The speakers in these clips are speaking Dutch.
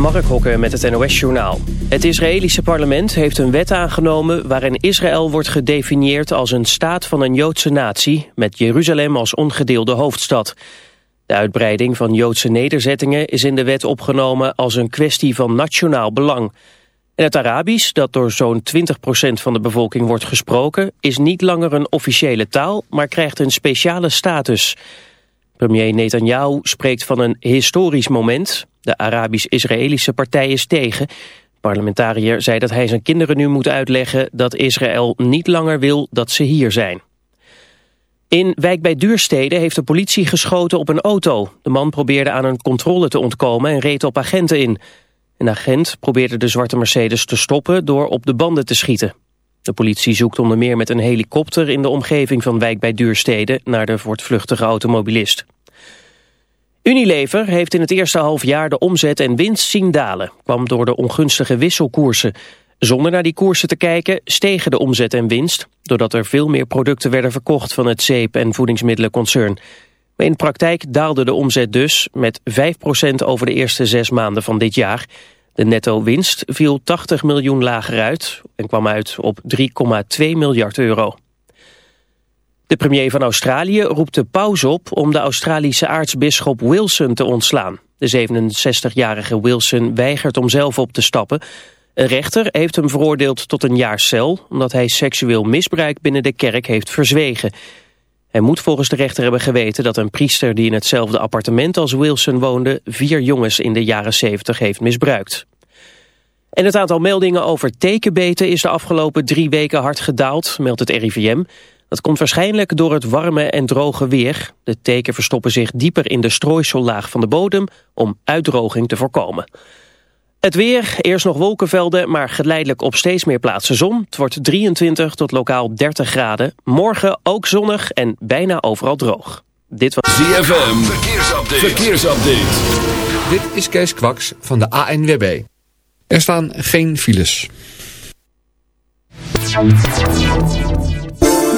Mark Hokken met het NOS-journaal. Het Israëlische parlement heeft een wet aangenomen... waarin Israël wordt gedefinieerd als een staat van een Joodse natie... met Jeruzalem als ongedeelde hoofdstad. De uitbreiding van Joodse nederzettingen is in de wet opgenomen... als een kwestie van nationaal belang. En het Arabisch, dat door zo'n 20% van de bevolking wordt gesproken... is niet langer een officiële taal, maar krijgt een speciale status... Premier Netanyahu spreekt van een historisch moment. De Arabisch-Israëlische partij is tegen. parlementariër zei dat hij zijn kinderen nu moet uitleggen... dat Israël niet langer wil dat ze hier zijn. In Wijk bij Duurstede heeft de politie geschoten op een auto. De man probeerde aan een controle te ontkomen en reed op agenten in. Een agent probeerde de zwarte Mercedes te stoppen door op de banden te schieten. De politie zoekt onder meer met een helikopter in de omgeving van Wijk bij Duurstede naar de voortvluchtige automobilist. Unilever heeft in het eerste halfjaar de omzet en winst zien dalen. Kwam door de ongunstige wisselkoersen. Zonder naar die koersen te kijken stegen de omzet en winst... doordat er veel meer producten werden verkocht van het zeep- en voedingsmiddelenconcern. Maar in praktijk daalde de omzet dus met 5% over de eerste zes maanden van dit jaar. De netto-winst viel 80 miljoen lager uit en kwam uit op 3,2 miljard euro. De premier van Australië roept de paus op om de Australische aartsbisschop Wilson te ontslaan. De 67-jarige Wilson weigert om zelf op te stappen. Een rechter heeft hem veroordeeld tot een jaar cel... omdat hij seksueel misbruik binnen de kerk heeft verzwegen. Hij moet volgens de rechter hebben geweten dat een priester... die in hetzelfde appartement als Wilson woonde... vier jongens in de jaren 70 heeft misbruikt. En het aantal meldingen over tekenbeten is de afgelopen drie weken hard gedaald, meldt het RIVM. Dat komt waarschijnlijk door het warme en droge weer. De teken verstoppen zich dieper in de strooisellaag van de bodem om uitdroging te voorkomen. Het weer, eerst nog wolkenvelden, maar geleidelijk op steeds meer plaatsen zon. Het wordt 23 tot lokaal 30 graden. Morgen ook zonnig en bijna overal droog. Dit was ZFM, verkeersupdate. verkeersupdate. Dit is Kees Kwaks van de ANWB. Er staan geen files.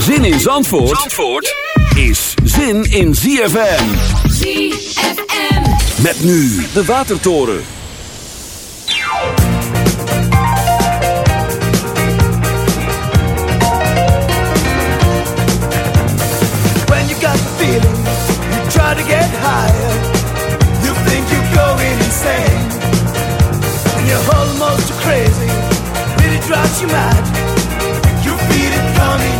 Zin in Zandvoort, Zandvoort is zin in ZFM. ZFM. Met nu de Watertoren. When you got the feeling, you try to get higher. You think you're going insane. And you're almost crazy. Really drives you mad. You feel it coming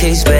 case, baby.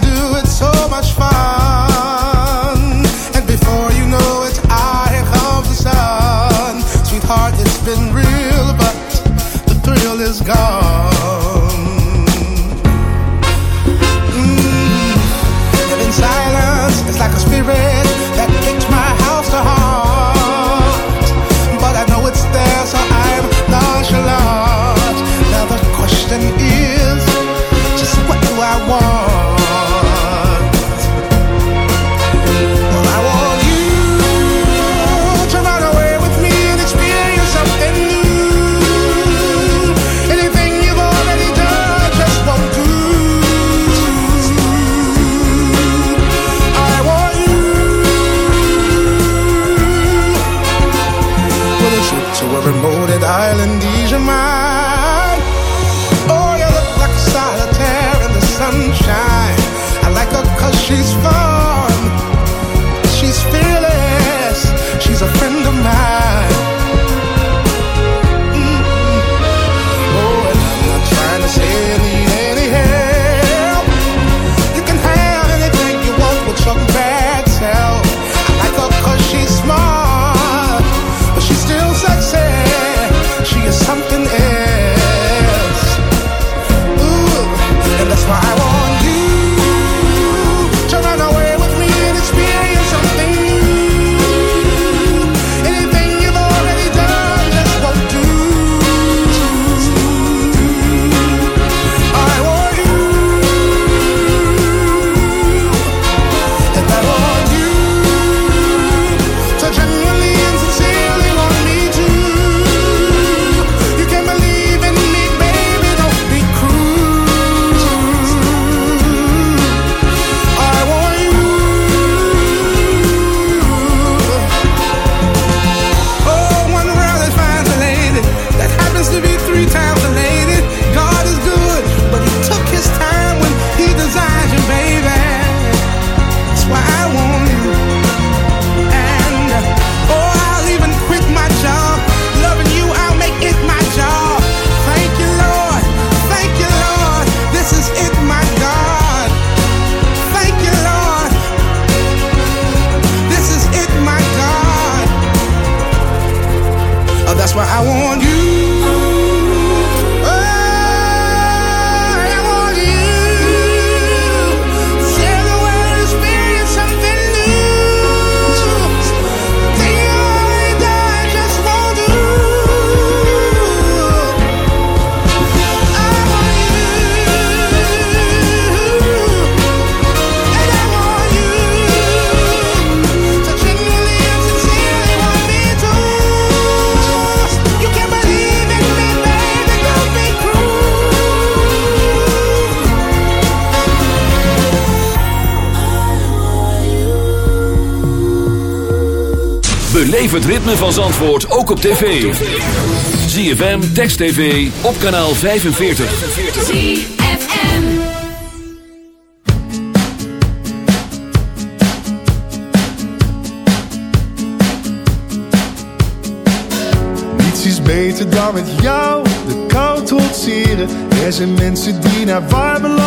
do it so Zandvoort ook op tv. ZFM, Text TV, op kanaal 45. Niets is beter dan met jou de kou trotseren. Er zijn mensen die naar waar beloven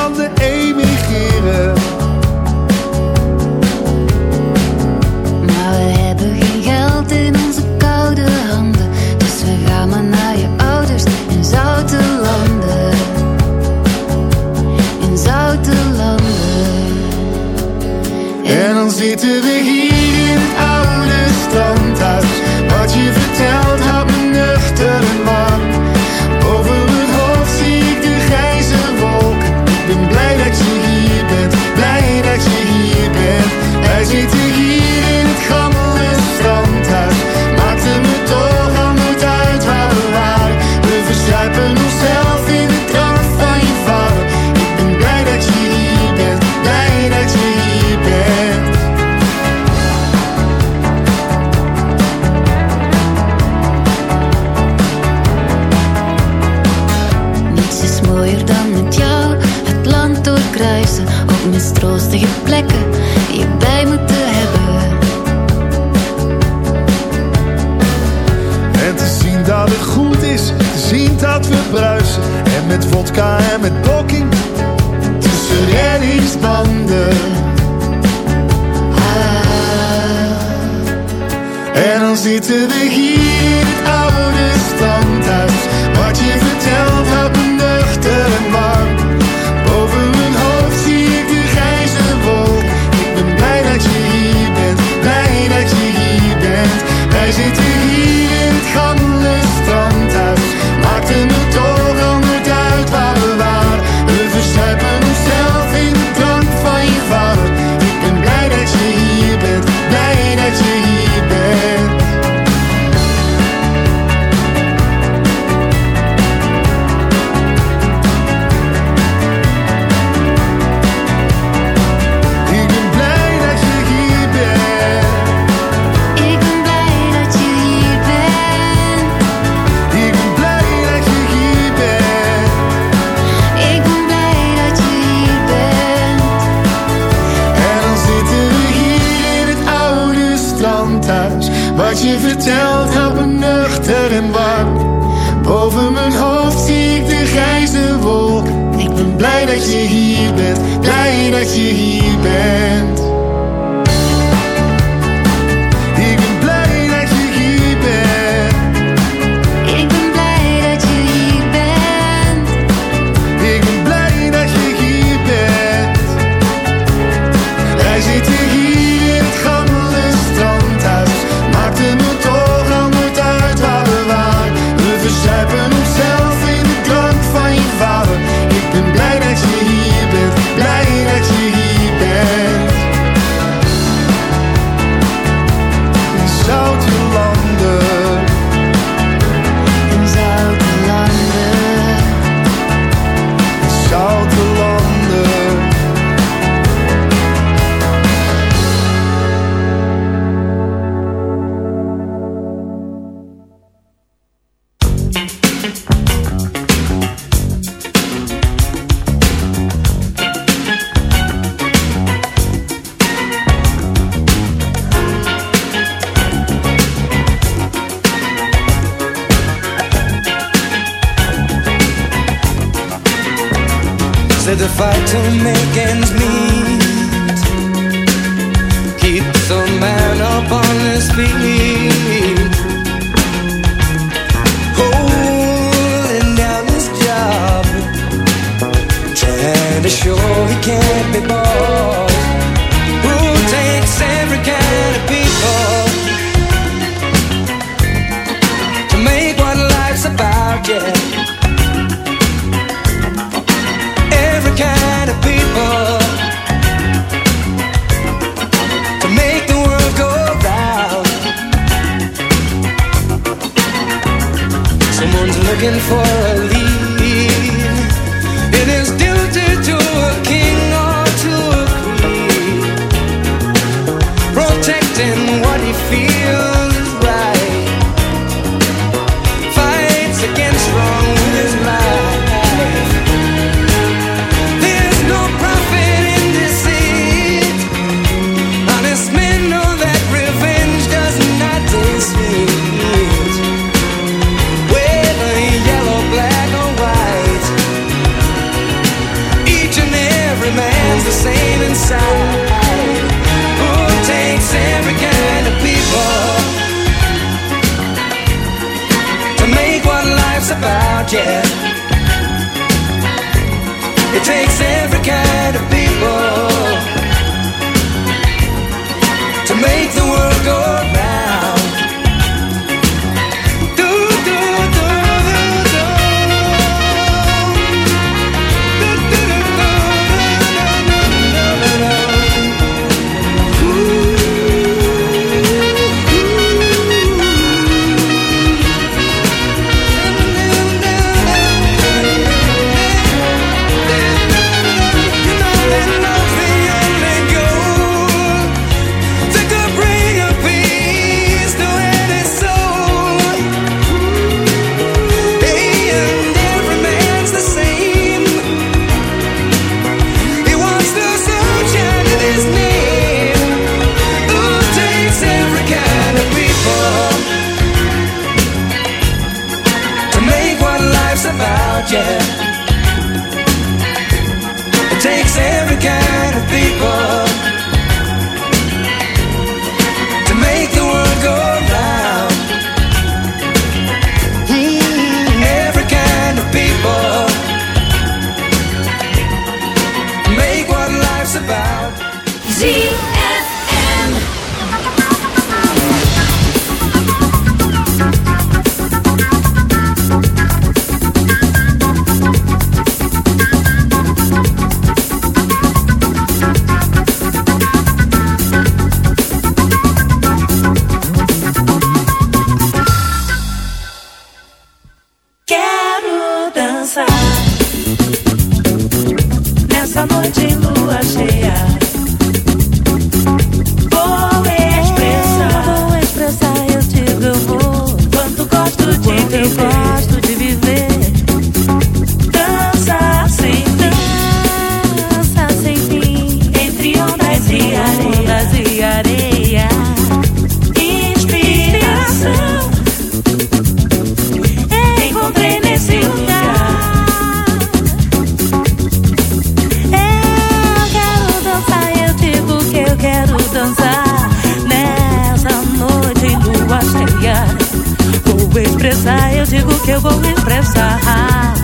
digo que eu vou expressar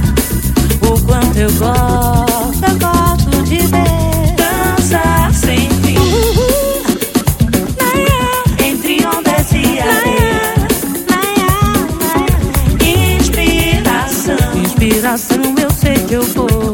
o quanto eu gosto, eu gosto de ver dançar sem fim. Entre ondas e areia, inspiração, inspiração, eu sei que eu vou.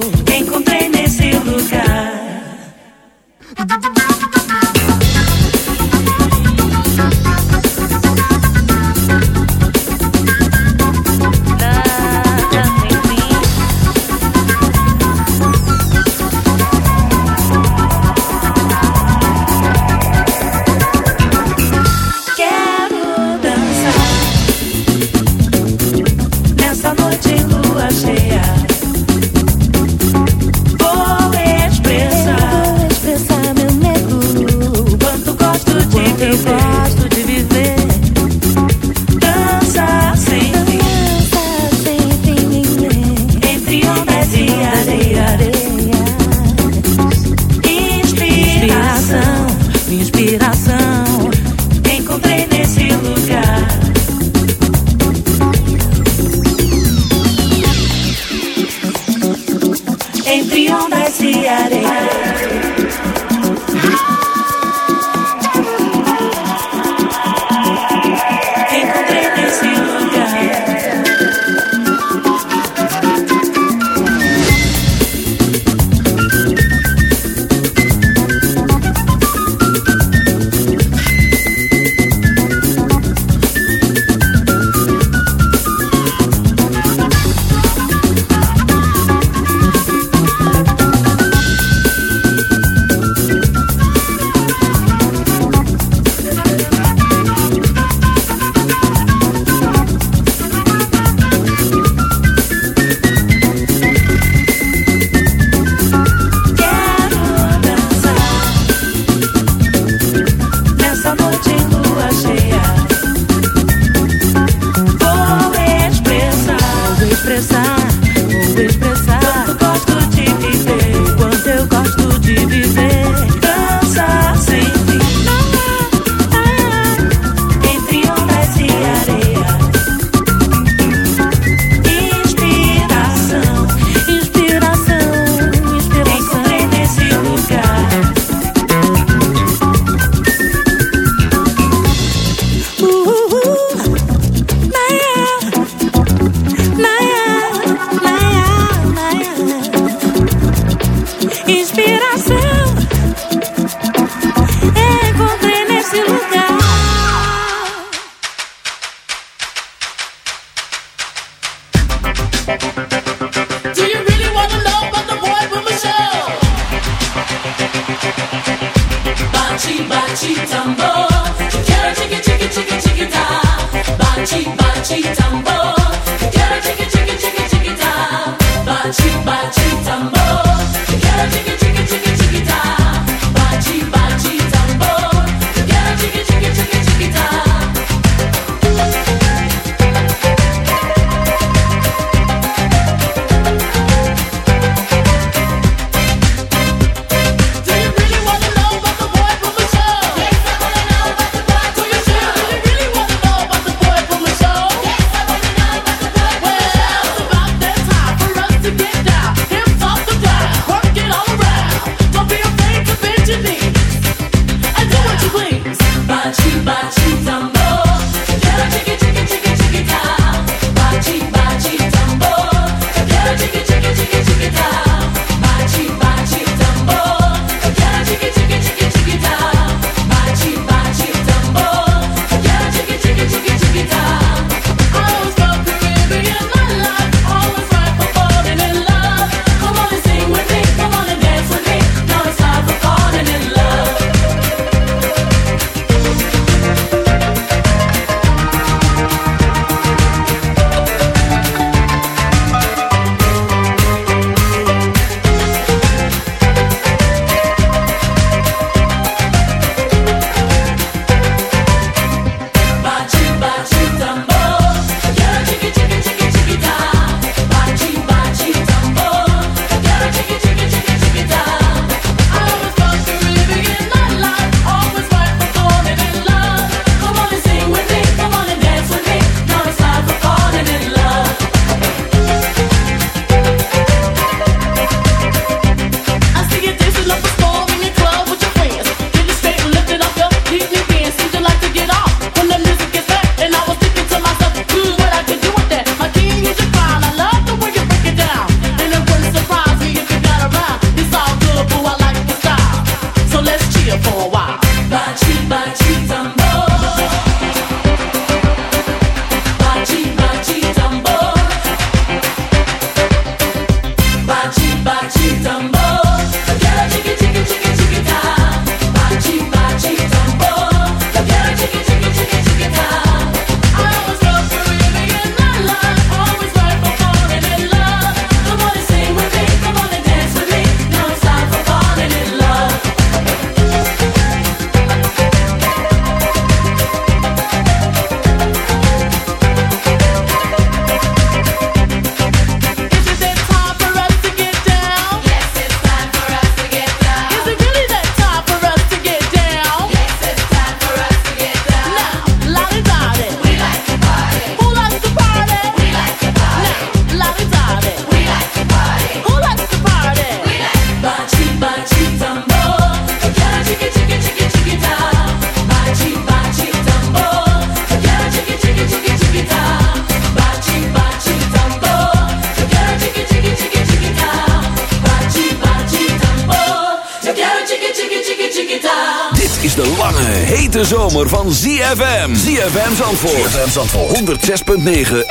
tegen.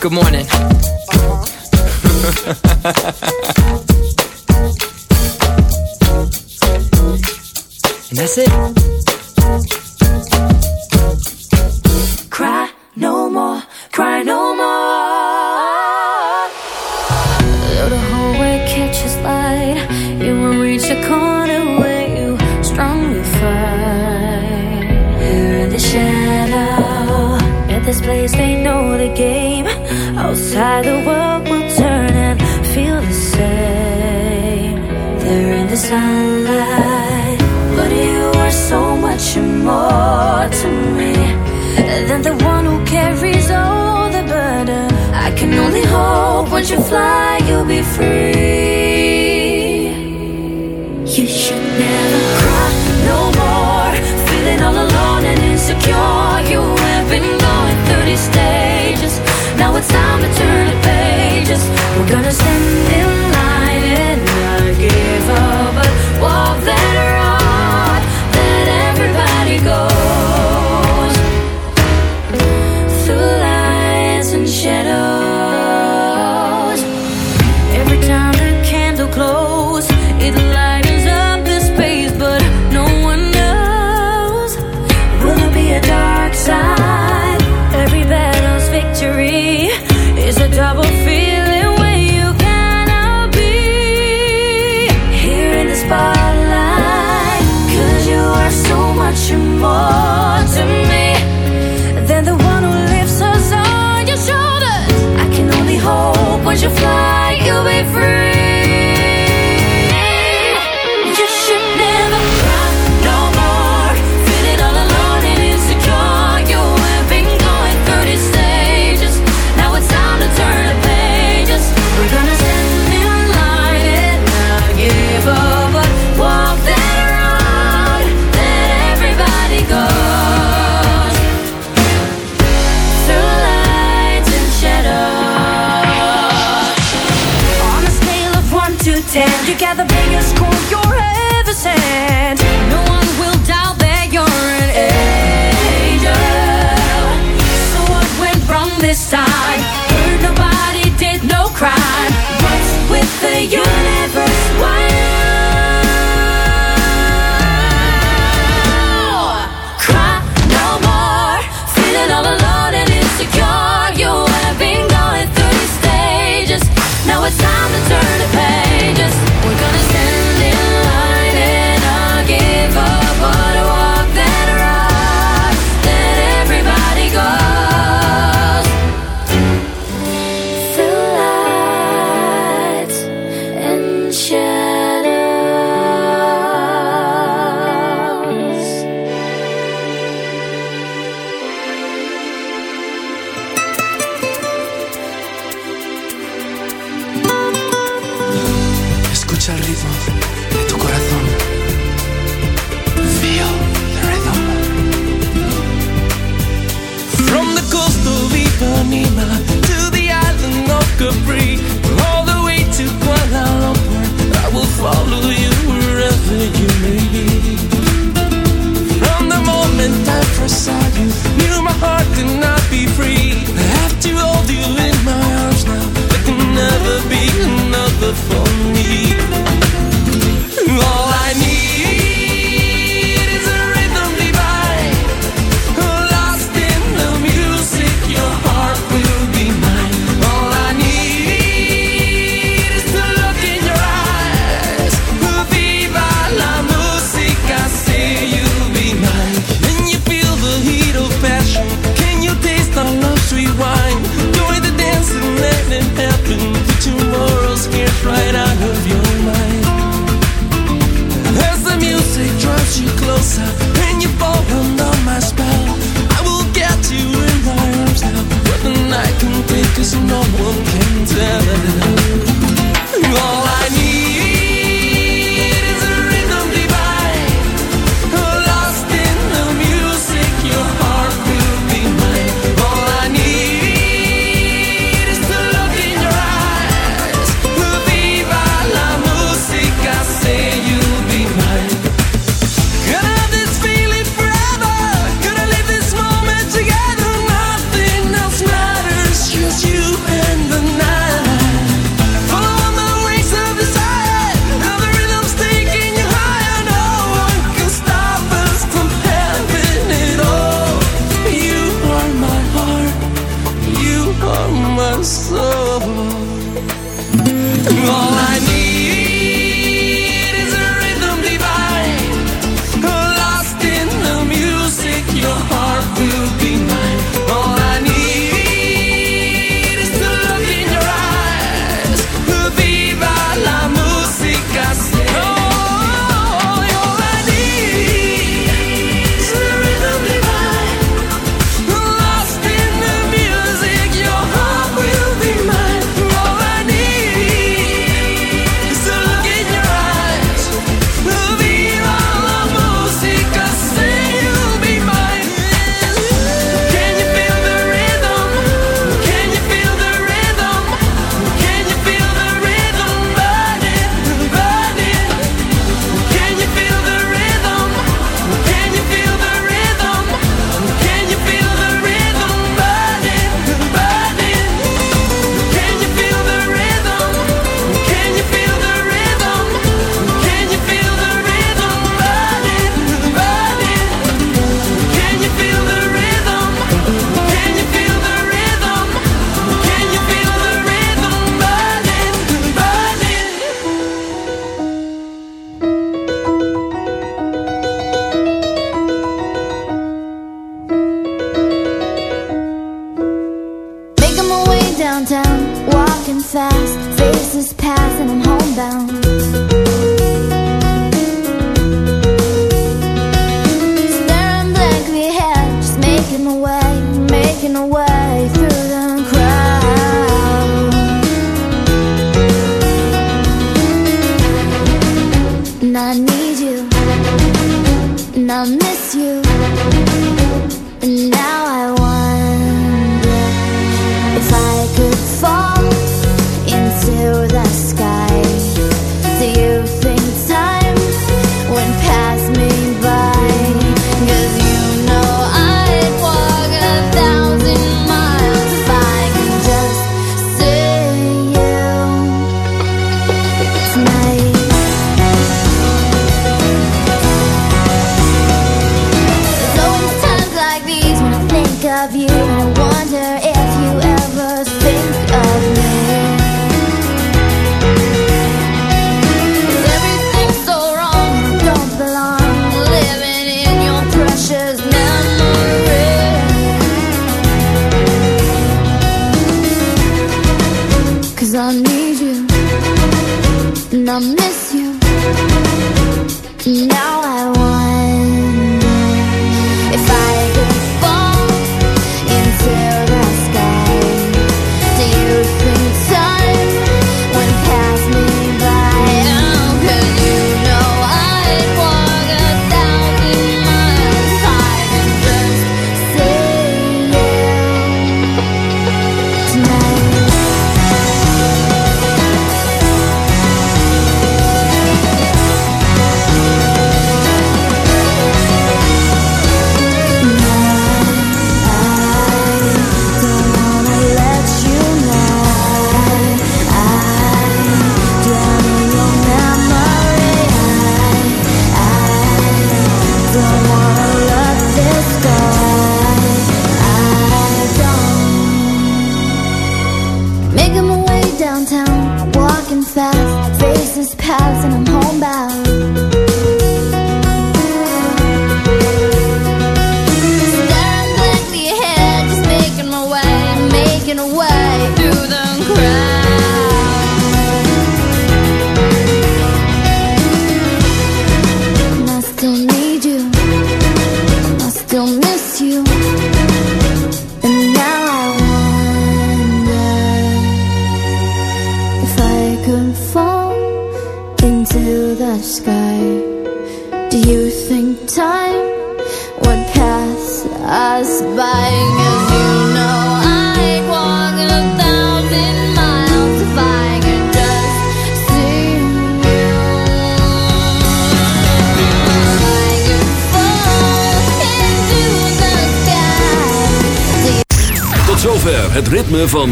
Good morning. and that's it. Cry no more, cry no mean more to me than the one who carries all the burden. I can only hope once you fly, you'll be free.